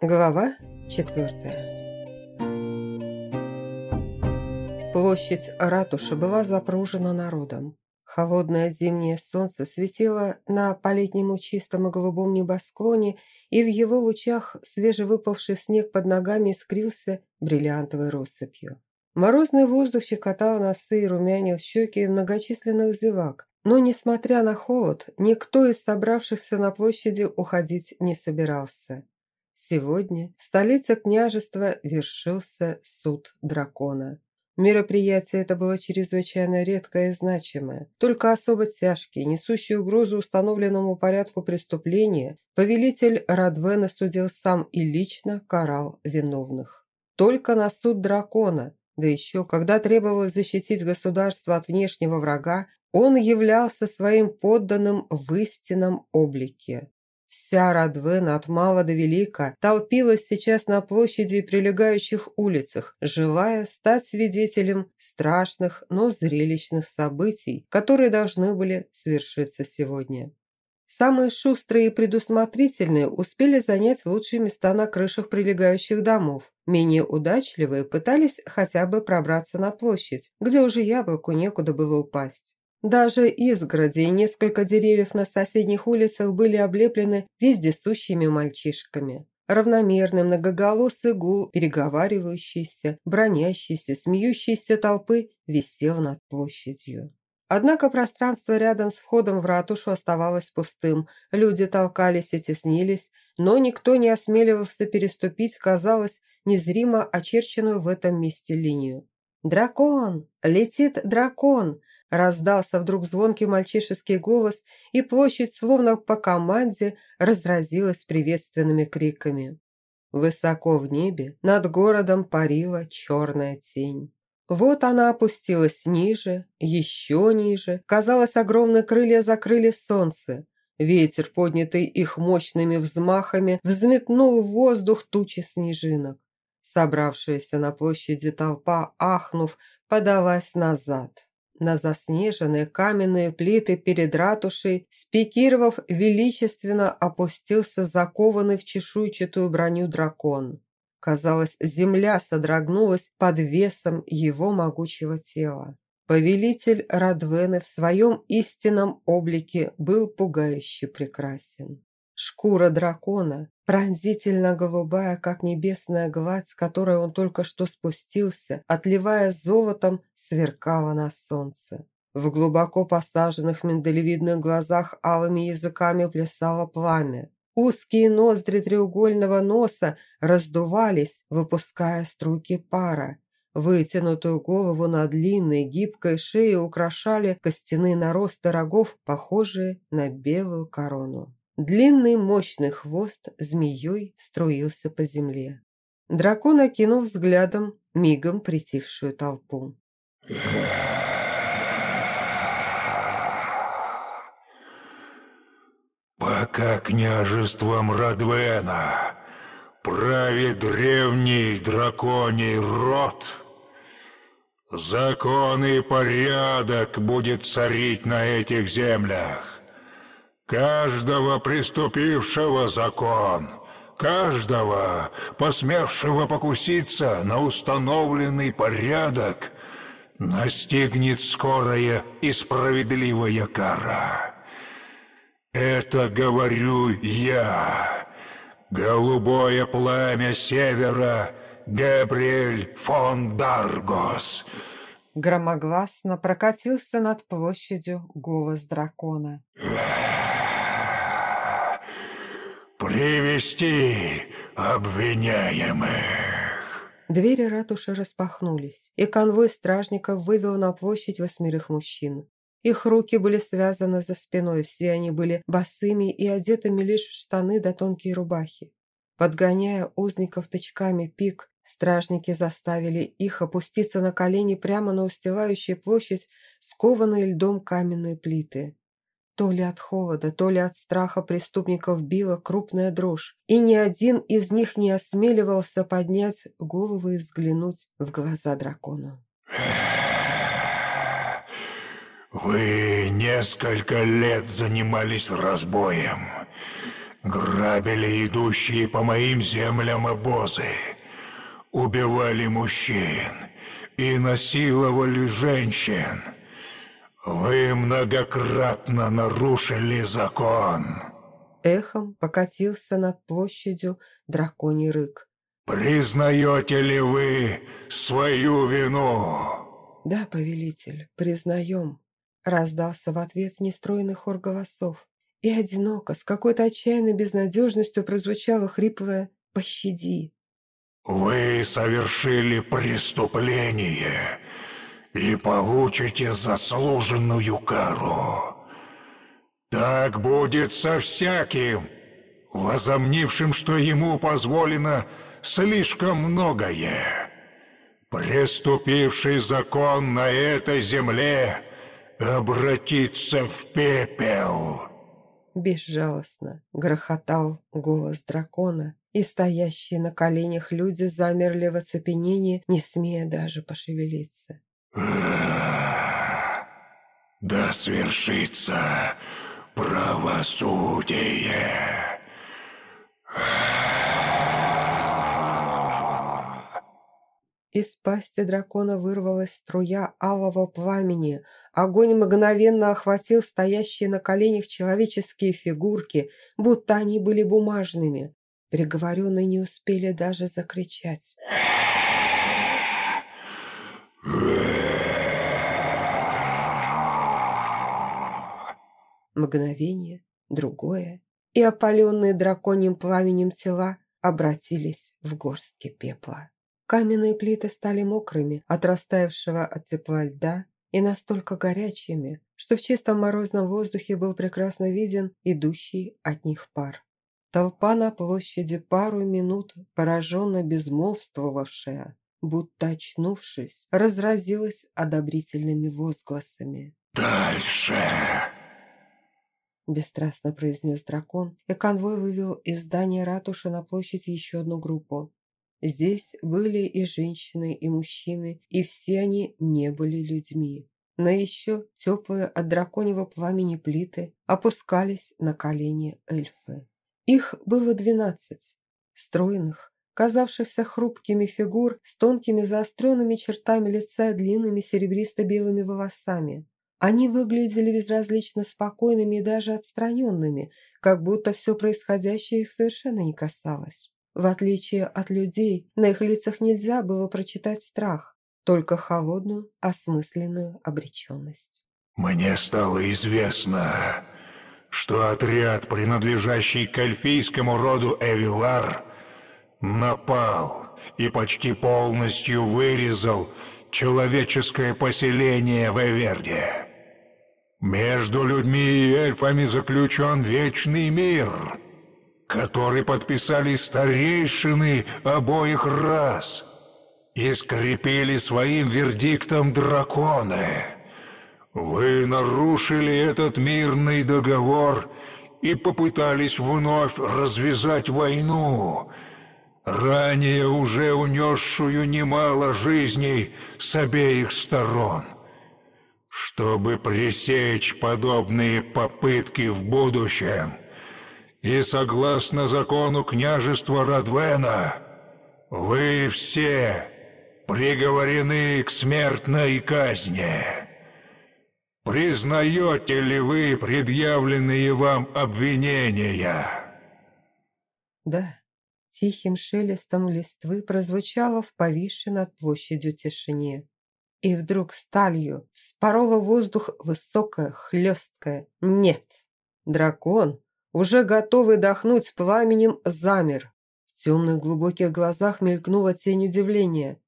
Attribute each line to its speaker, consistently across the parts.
Speaker 1: Глава четвертая Площадь ратуши была запружена народом. Холодное зимнее солнце светило на по-летнему чистом и голубом небосклоне, и в его лучах свежевыпавший снег под ногами искрился бриллиантовой россыпью. Морозный воздух щекотал носы и румянил щеки многочисленных зевак, но, несмотря на холод, никто из собравшихся на площади уходить не собирался. Сегодня в столице княжества вершился суд дракона. Мероприятие это было чрезвычайно редкое и значимое. Только особо тяжкие, несущие угрозу установленному порядку преступления, повелитель Радвена судил сам и лично карал виновных. Только на суд дракона, да еще когда требовалось защитить государство от внешнего врага, он являлся своим подданным в истинном облике. Вся Радвена от мала до велика толпилась сейчас на площади и прилегающих улицах, желая стать свидетелем страшных, но зрелищных событий, которые должны были свершиться сегодня. Самые шустрые и предусмотрительные успели занять лучшие места на крышах прилегающих домов. Менее удачливые пытались хотя бы пробраться на площадь, где уже яблоку некуда было упасть. Даже изгороди и несколько деревьев на соседних улицах были облеплены вездесущими мальчишками. Равномерный многоголосый гул, переговаривающийся, бронящийся, смеющийся толпы висел над площадью. Однако пространство рядом с входом в ратушу оставалось пустым. Люди толкались и теснились, но никто не осмеливался переступить, казалось, незримо очерченную в этом месте линию. «Дракон! Летит дракон!» Раздался вдруг звонкий мальчишеский голос, и площадь, словно по команде, разразилась приветственными криками. Высоко в небе над городом парила черная тень. Вот она опустилась ниже, еще ниже. Казалось, огромные крылья закрыли солнце. Ветер, поднятый их мощными взмахами, взметнул в воздух тучи снежинок. Собравшаяся на площади толпа, ахнув, подалась назад на заснеженные каменные плиты перед ратушей, спикировав, величественно опустился закованный в чешуйчатую броню дракон. Казалось, земля содрогнулась под весом его могучего тела. Повелитель Радвены в своем истинном облике был пугающе прекрасен. Шкура дракона, пронзительно голубая, как небесная гладь, с которой он только что спустился, отливая золотом, сверкала на солнце. В глубоко посаженных миндалевидных глазах алыми языками плясало пламя. Узкие ноздри треугольного носа раздувались, выпуская струйки пара. Вытянутую голову на длинной, гибкой шее украшали костяные наросты рогов, похожие на белую корону. Длинный мощный хвост змеей струился по земле. Дракон окинул взглядом мигом притихшую толпу.
Speaker 2: «Пока княжеством Радвена правит древний драконий род, закон и порядок будет царить на этих землях. Каждого приступившего закон, каждого, посмевшего покуситься на установленный порядок, настигнет скорая и справедливая кара. Это говорю я, голубое пламя севера, Габриэль фон Даргос.
Speaker 1: Громогласно прокатился над площадью голос дракона.
Speaker 2: «Привести обвиняемых!»
Speaker 1: Двери ратуши распахнулись, и конвой стражников вывел на площадь восьмерых мужчин. Их руки были связаны за спиной, все они были босыми и одетыми лишь в штаны да тонкие рубахи. Подгоняя узников тычками пик, стражники заставили их опуститься на колени прямо на устилающую площадь скованные льдом каменные плиты. То ли от холода, то ли от страха преступников била крупная дрожь, и ни один из них не осмеливался поднять голову и взглянуть в глаза дракону.
Speaker 2: «Вы несколько лет занимались разбоем грабили идущие по моим землям обозы, убивали мужчин и насиловали женщин. Вы многократно нарушили закон.
Speaker 1: Эхом покатился над площадью драконий рык.
Speaker 2: Признаете ли вы свою вину?
Speaker 1: Да, повелитель, признаем. Раздался в ответ нестроенный хор голосов. И одиноко, с какой-то отчаянной безнадежностью прозвучало хриплое «Пощади».
Speaker 2: «Вы совершили преступление и получите заслуженную кару. Так будет со всяким, возомнившим, что ему позволено слишком многое. Преступивший закон на этой земле обратится в пепел».
Speaker 1: Безжалостно грохотал голос дракона, и стоящие на коленях люди замерли в оцепенении, не смея даже пошевелиться.
Speaker 2: «Да свершится правосудие!»
Speaker 1: Из пасти дракона вырвалась струя алого пламени. Огонь мгновенно охватил стоящие на коленях человеческие фигурки, будто они были бумажными. Приговоренные не успели даже закричать. Мгновение, другое, и опаленные драконьим пламенем тела обратились в горстки пепла. Каменные плиты стали мокрыми от растаявшего от тепла льда и настолько горячими, что в чистом морозном воздухе был прекрасно виден идущий от них пар. Толпа на площади пару минут, пораженно безмолвствовавшая, будто очнувшись, разразилась одобрительными возгласами.
Speaker 2: «Дальше!»
Speaker 1: Бесстрастно произнес дракон, и конвой вывел из здания ратуши на площадь еще одну группу. Здесь были и женщины, и мужчины, и все они не были людьми. На еще теплые от драконьего пламени плиты опускались на колени эльфы. Их было двенадцать. Стройных, казавшихся хрупкими фигур с тонкими заостренными чертами лица и длинными серебристо-белыми волосами. Они выглядели безразлично спокойными и даже отстраненными, как будто все происходящее их совершенно не касалось. В отличие от людей, на их лицах нельзя было прочитать страх, только холодную, осмысленную обреченность.
Speaker 2: «Мне стало известно, что отряд, принадлежащий к эльфийскому роду Эвилар, напал и почти полностью вырезал человеческое поселение в Эверде. Между людьми и эльфами заключен вечный мир» который подписали старейшины обоих рас и скрепили своим вердиктом драконы. Вы нарушили этот мирный договор и попытались вновь развязать войну, ранее уже унесшую немало жизней с обеих сторон. Чтобы пресечь подобные попытки в будущем – и согласно закону княжества Радвена, вы все приговорены к смертной казни. Признаете ли вы предъявленные вам обвинения?»
Speaker 1: Да, тихим шелестом листвы прозвучало в повисшей над площадью тишине. И вдруг сталью вспорола воздух высокая, хлесткая «Нет!» Дракон, уже готовый дохнуть пламенем, замер. В темных глубоких глазах мелькнула тень удивления.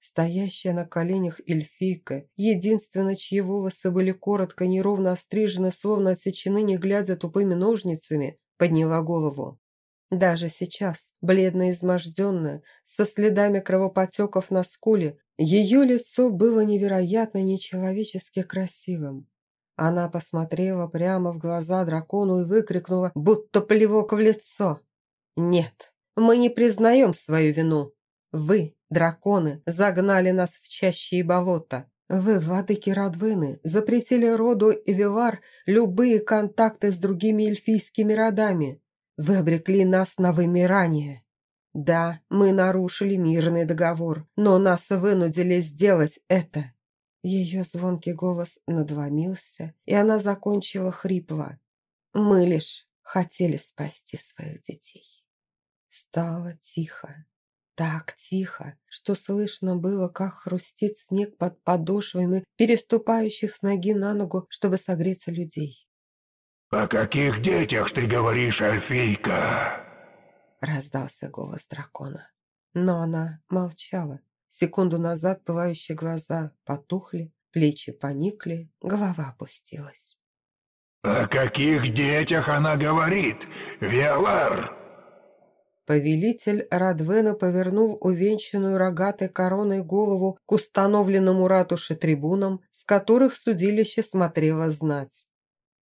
Speaker 1: Стоящая на коленях эльфийка, единственная, чьи волосы были коротко, неровно острижены, словно отсечены, не глядя тупыми ножницами, подняла голову. Даже сейчас, бледно изможденная, со следами кровопотеков на скуле, ее лицо было невероятно нечеловечески красивым. Она посмотрела прямо в глаза дракону и выкрикнула, будто плевок в лицо. «Нет, мы не признаем свою вину. Вы, драконы, загнали нас в чащи и болота. Вы, владыки Радвыны, запретили роду Эвилар любые контакты с другими эльфийскими родами. вы обрекли нас на вымирание. Да, мы нарушили мирный договор, но нас вынудили сделать это». Ее звонкий голос надломился, и она закончила хрипло. «Мы лишь хотели спасти своих детей». Стало тихо. Так тихо, что слышно было, как хрустит снег под подошвами переступающих с ноги на ногу, чтобы согреться людей.
Speaker 2: «О каких детях ты говоришь, Альфийка?»
Speaker 1: Раздался голос дракона. Но она молчала. Секунду назад пылающие глаза потухли, плечи поникли, голова опустилась.
Speaker 2: «О каких детях она говорит, Виолар?»
Speaker 1: Повелитель Радвена повернул увенчанную рогатой короной голову к установленному ратуше трибунам, с которых судилище смотрело знать.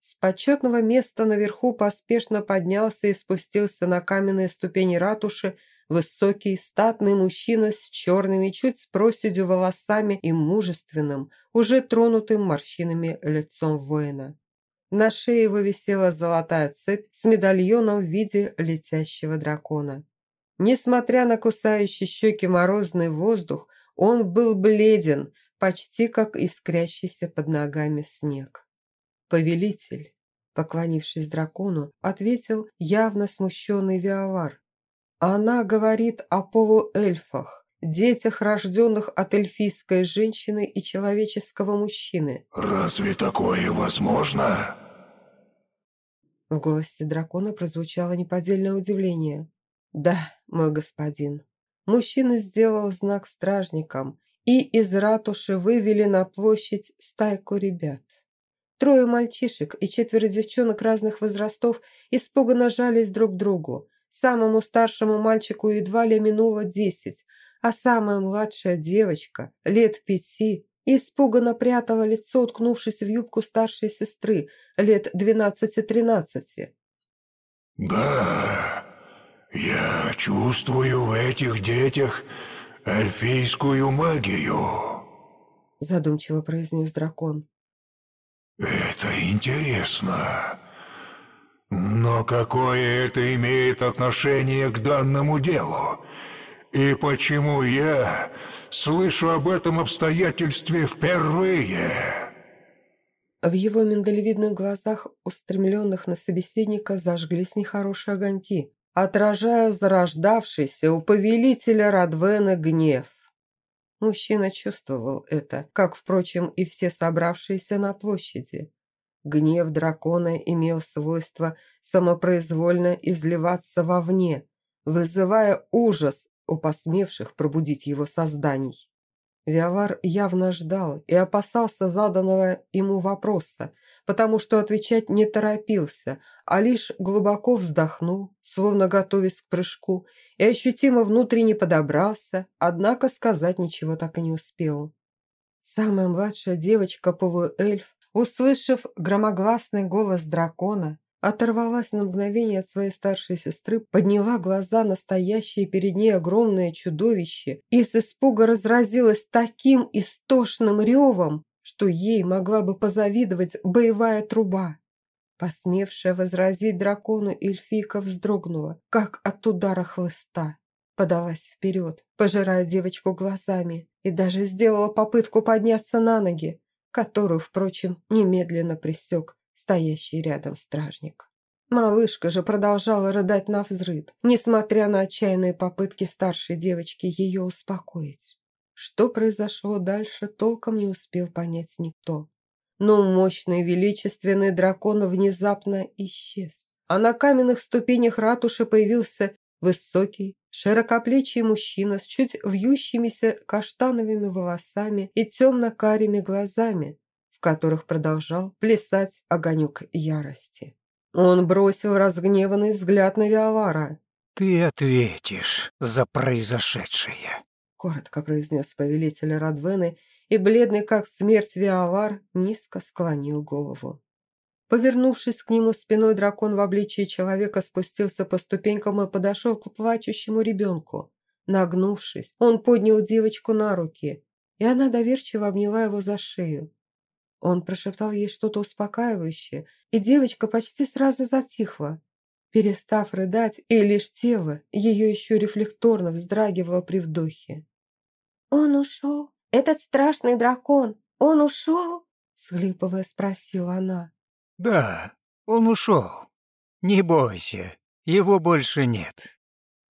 Speaker 1: С почетного места наверху поспешно поднялся и спустился на каменные ступени ратуши высокий, статный мужчина с черными, чуть с проседью волосами и мужественным, уже тронутым морщинами лицом воина. На шее его висела золотая цепь с медальоном в виде летящего дракона. Несмотря на кусающий щеки морозный воздух, он был бледен, почти как искрящийся под ногами снег. «Повелитель», поклонившись дракону, ответил явно смущенный Виолар. «Она говорит о полуэльфах, детях, рожденных от эльфийской женщины и человеческого мужчины.
Speaker 2: «Разве такое возможно?»
Speaker 1: В голосе дракона прозвучало неподдельное удивление. «Да, мой господин». Мужчина сделал знак стражникам, и из ратуши вывели на площадь стайку ребят. Трое мальчишек и четверо девчонок разных возрастов испуганно жались друг к другу. Самому старшему мальчику едва ли минуло десять, а самая младшая девочка, лет пяти, испуганно прятала лицо, уткнувшись в юбку старшей сестры, лет двенадцати-тринадцати.
Speaker 2: «Да, я чувствую в этих детях эльфийскую магию»,
Speaker 1: задумчиво произнес дракон.
Speaker 2: «Это интересно. Но какое это имеет отношение к данному делу? И почему я слышу об этом обстоятельстве впервые?»
Speaker 1: В его миндалевидных глазах, устремленных на собеседника, зажглись нехорошие огоньки, отражая зарождавшийся у повелителя Радвена гнев. Мужчина чувствовал это, как, впрочем, и все собравшиеся на площади. Гнев дракона имел свойство самопроизвольно изливаться вовне, вызывая ужас у посмевших пробудить его созданий. Виавар явно ждал и опасался заданного ему вопроса, потому что отвечать не торопился, а лишь глубоко вздохнул, словно готовясь к прыжку, и ощутимо внутренне подобрался, однако сказать ничего так и не успел. Самая младшая девочка-полуэльф, услышав громогласный голос дракона, оторвалась на мгновение от своей старшей сестры, подняла глаза на стоящее перед ней огромное чудовище и с испуга разразилась таким истошным ревом, что ей могла бы позавидовать боевая труба. Посмевшая возразить дракону эльфийка вздрогнула, как от удара хлыста. Подалась вперед, пожирая девочку глазами, и даже сделала попытку подняться на ноги, которую, впрочем, немедленно присек стоящий рядом стражник. Малышка же продолжала рыдать на взрыд, несмотря на отчаянные попытки старшей девочки ее успокоить. Что произошло дальше, толком не успел понять никто. Но мощный величественный дракон внезапно исчез. А на каменных ступенях ратуши появился высокий, широкоплечий мужчина с чуть вьющимися каштановыми волосами и темно-карими глазами, в которых продолжал плясать огонек ярости. Он бросил разгневанный взгляд на Виолара.
Speaker 3: «Ты ответишь за произошедшее»,
Speaker 1: коротко произнес повелитель Радвены, и бледный, как смерть Виалар, низко склонил голову. Повернувшись к нему спиной, дракон в обличии человека спустился по ступенькам и подошел к плачущему ребенку. Нагнувшись, он поднял девочку на руки, и она доверчиво обняла его за шею. Он прошептал ей что-то успокаивающее, и девочка почти сразу затихла. перестав рыдать, и лишь тело ее еще рефлекторно вздрагивало при вдохе.
Speaker 4: «Он ушел? Этот страшный дракон, он ушел?»
Speaker 1: Схлипывая, спросила она.
Speaker 2: «Да, он ушел. Не бойся, его больше нет».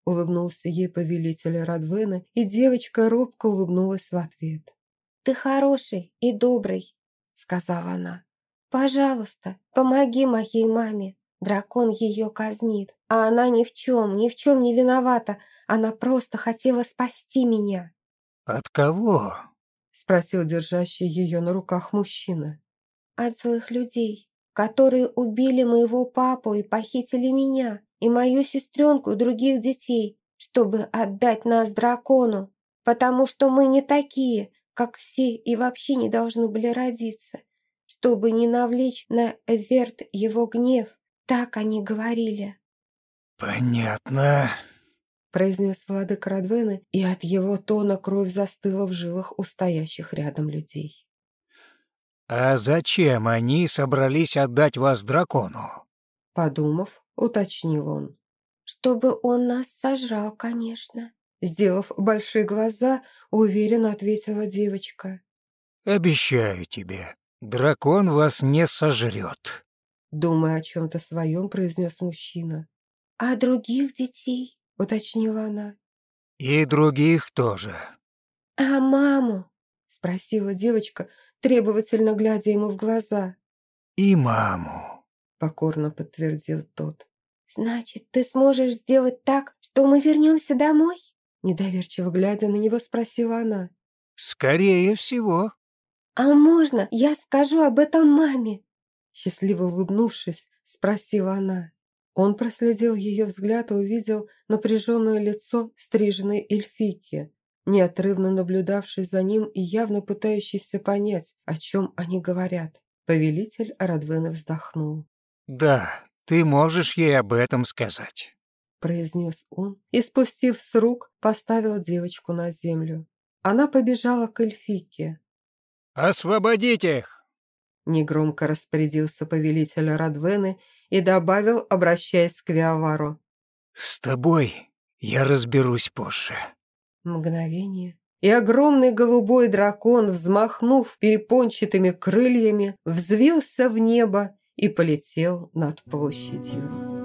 Speaker 1: Улыбнулся ей повелитель Радвена, и девочка робко улыбнулась в ответ.
Speaker 4: «Ты хороший и добрый», — сказала она. «Пожалуйста, помоги моей маме. Дракон ее казнит, а она ни в чем, ни в чем не виновата. Она просто хотела спасти меня».
Speaker 2: «От кого?»
Speaker 1: — спросил держащий ее на руках мужчина.
Speaker 4: «От злых людей, которые убили моего папу и похитили меня, и мою сестренку и других детей, чтобы отдать нас дракону, потому что мы не такие, как все и вообще не должны были родиться, чтобы не навлечь на Эверт его гнев, так они говорили».
Speaker 2: «Понятно», —
Speaker 1: произнес владык Радвены, и от его тона кровь застыла в жилах у стоящих рядом людей.
Speaker 2: «А зачем они собрались отдать вас дракону?»
Speaker 1: Подумав, уточнил он.
Speaker 4: «Чтобы он нас сожрал, конечно».
Speaker 1: Сделав большие глаза, уверенно ответила девочка.
Speaker 2: «Обещаю тебе, дракон вас не сожрет»,
Speaker 1: Думая о чем-то своем, произнес мужчина.
Speaker 4: «А других детей?»
Speaker 1: — уточнила она.
Speaker 2: «И других тоже».
Speaker 4: «А маму?»
Speaker 1: — спросила девочка, требовательно глядя ему в глаза.
Speaker 2: «И маму», —
Speaker 1: покорно подтвердил тот.
Speaker 4: «Значит, ты сможешь сделать так, что мы вернемся домой?»
Speaker 1: Недоверчиво глядя на него, спросила она.
Speaker 2: «Скорее всего».
Speaker 4: «А можно я скажу об этом маме?»
Speaker 1: Счастливо улыбнувшись, спросила она. Он проследил ее взгляд и увидел напряженное лицо стриженной эльфийки, неотрывно наблюдавшей за ним и явно пытающейся понять, о чем они говорят. Повелитель Радвена вздохнул.
Speaker 2: «Да, ты можешь ей об этом сказать», –
Speaker 1: произнес он и, спустив с рук, поставил девочку на землю. Она побежала к эльфийке.
Speaker 2: «Освободить их!»
Speaker 1: Негромко распорядился повелитель Радвены и добавил, обращаясь к Виавару.
Speaker 2: «С тобой я разберусь позже».
Speaker 1: Мгновение, и огромный голубой дракон, взмахнув перепончатыми крыльями, взвился в небо и полетел над площадью.